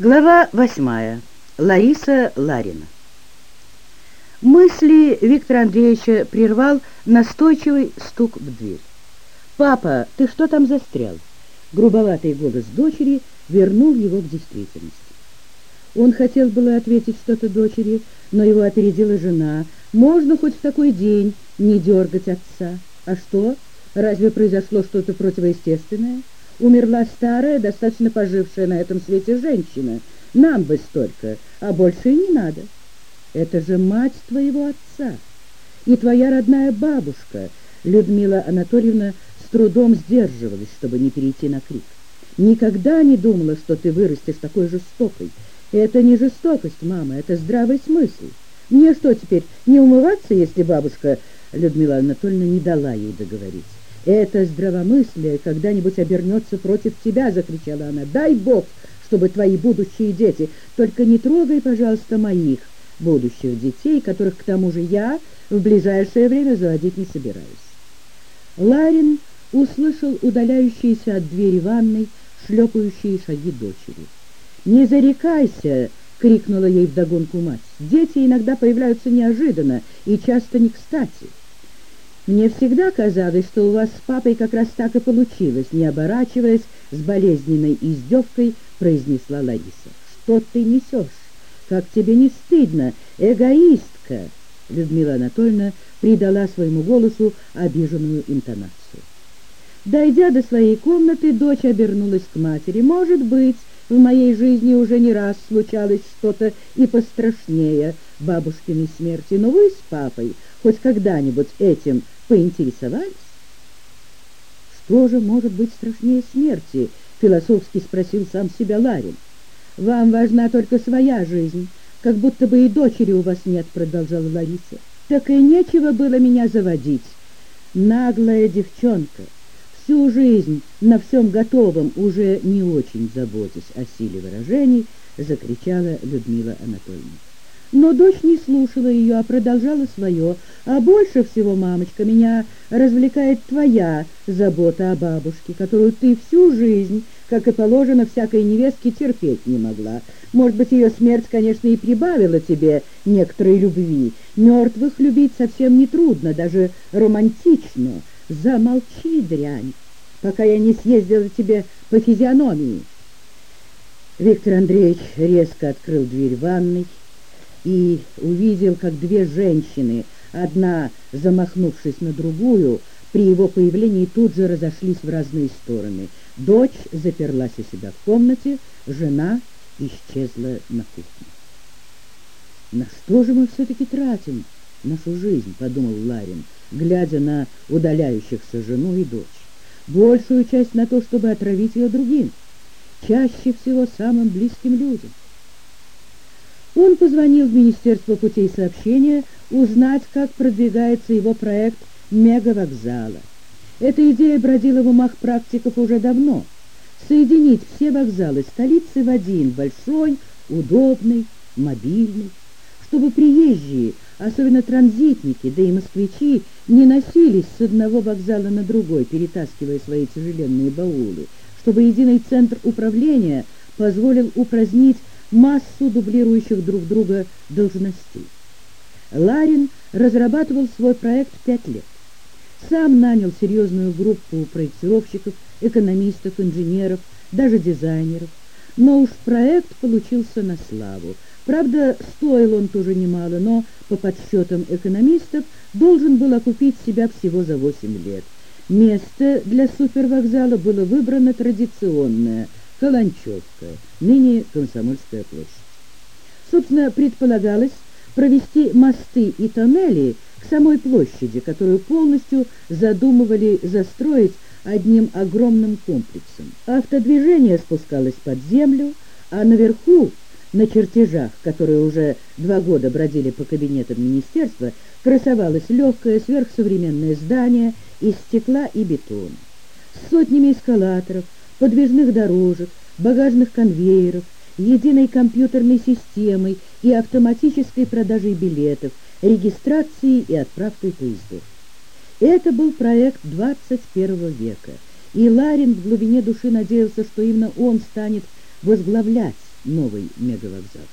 Глава восьмая. Лариса Ларина. Мысли Виктора Андреевича прервал настойчивый стук в дверь. «Папа, ты что там застрял?» Грубоватый голос дочери вернул его в действительность. Он хотел было ответить что-то дочери, но его опередила жена. «Можно хоть в такой день не дергать отца? А что? Разве произошло что-то противоестественное?» Умерла старая, достаточно пожившая на этом свете женщина. Нам бы столько, а больше и не надо. Это же мать твоего отца и твоя родная бабушка. Людмила Анатольевна с трудом сдерживалась, чтобы не перейти на крик. Никогда не думала, что ты вырастешь такой жестокой. Это не жестокость, мама, это здравый смысл. Мне что теперь, не умываться, если бабушка... Людмила Анатольевна не дала ей договорить. «Это здравомыслие когда-нибудь обернется против тебя!» — закричала она. «Дай Бог, чтобы твои будущие дети... Только не трогай, пожалуйста, моих будущих детей, которых, к тому же, я в ближайшее время заводить не собираюсь». Ларин услышал удаляющиеся от двери ванной шлепающие шаги дочери. «Не зарекайся!» — крикнула ей вдогонку мать. «Дети иногда появляются неожиданно и часто не кстати». Мне всегда казалось, что у вас с папой как раз так и получилось, не оборачиваясь, с болезненной издевкой произнесла Лариса. Что ты несешь? Как тебе не стыдно, эгоистка? Людмила Анатольевна придала своему голосу обиженную интонацию. Дойдя до своей комнаты, дочь обернулась к матери. «Может быть, в моей жизни уже не раз случалось что-то и пострашнее бабушкиной смерти, но вы с папой хоть когда-нибудь этим поинтересовались? Что же может быть страшнее смерти? Философски спросил сам себя Ларин. Вам важна только своя жизнь, как будто бы и дочери у вас нет, продолжала Лариса. Так и нечего было меня заводить. Наглая девчонка, всю жизнь на всем готовом, уже не очень заботясь о силе выражений, закричала Людмила Анатольевна. Но дочь не слушала ее, а продолжала свое. А больше всего, мамочка, меня развлекает твоя забота о бабушке, которую ты всю жизнь, как и положено, всякой невестке терпеть не могла. Может быть, ее смерть, конечно, и прибавила тебе некоторой любви. Мертвых любить совсем не трудно, даже романтично. Замолчи, дрянь, пока я не съездила тебе по физиономии. Виктор Андреевич резко открыл дверь ванной, и увидел, как две женщины, одна замахнувшись на другую, при его появлении тут же разошлись в разные стороны. Дочь заперлась у себя в комнате, жена исчезла на кухне. «На что же мы все-таки тратим нашу жизнь?» — подумал Ларин, глядя на удаляющихся жену и дочь. «Большую часть на то, чтобы отравить ее другим, чаще всего самым близким людям. Он позвонил в Министерство путей сообщения узнать, как продвигается его проект мегавокзала. Эта идея бродила в умах практиков уже давно. Соединить все вокзалы столицы в один, большой, удобный, мобильный, чтобы приезжие, особенно транзитники, да и москвичи, не носились с одного вокзала на другой, перетаскивая свои тяжеленные баулы, чтобы единый центр управления позволил упразднить массу дублирующих друг друга должностей. Ларин разрабатывал свой проект пять лет. Сам нанял серьезную группу проектировщиков, экономистов, инженеров, даже дизайнеров. Но уж проект получился на славу. Правда, стоил он тоже немало, но, по подсчетам экономистов, должен был окупить себя всего за 8 лет. Место для супервокзала было выбрано традиционное – Каланчевка, ныне Комсомольская площадь. Собственно, предполагалось провести мосты и тоннели к самой площади, которую полностью задумывали застроить одним огромным комплексом. Автодвижение спускалось под землю, а наверху, на чертежах, которые уже два года бродили по кабинетам министерства, красовалось легкое сверхсовременное здание из стекла и бетона. С сотнями эскалаторов, подвижных дорожек, багажных конвейеров, единой компьютерной системой и автоматической продажей билетов, регистрацией и отправкой поездов. Это был проект 21 века, и Ларин в глубине души надеялся, что именно он станет возглавлять новый мегавокзал.